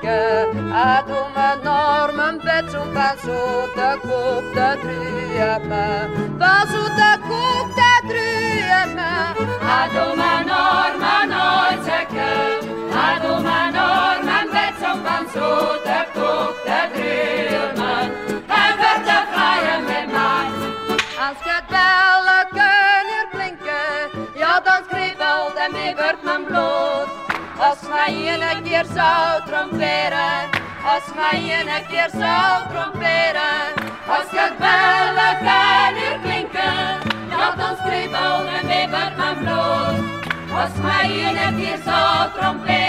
klinken. Uit om een armen bed zo'n van zoete kookte druimen. Van zoete kookte druimen. Uit om een armen nooit zeker. Uit om een armen bed zo'n van zoete kookte druimen. En werd de vrije met mij. Als het bellen kunnen klinken, ja dan kriebelt en bibbert mijn bloed. Als mij een keer zou tromperen, als mij een keer zou tromperen. Als het bellen kunnen klinken, ja dan kriebelt en bibbert mijn. Als mij een keer zou tromperen.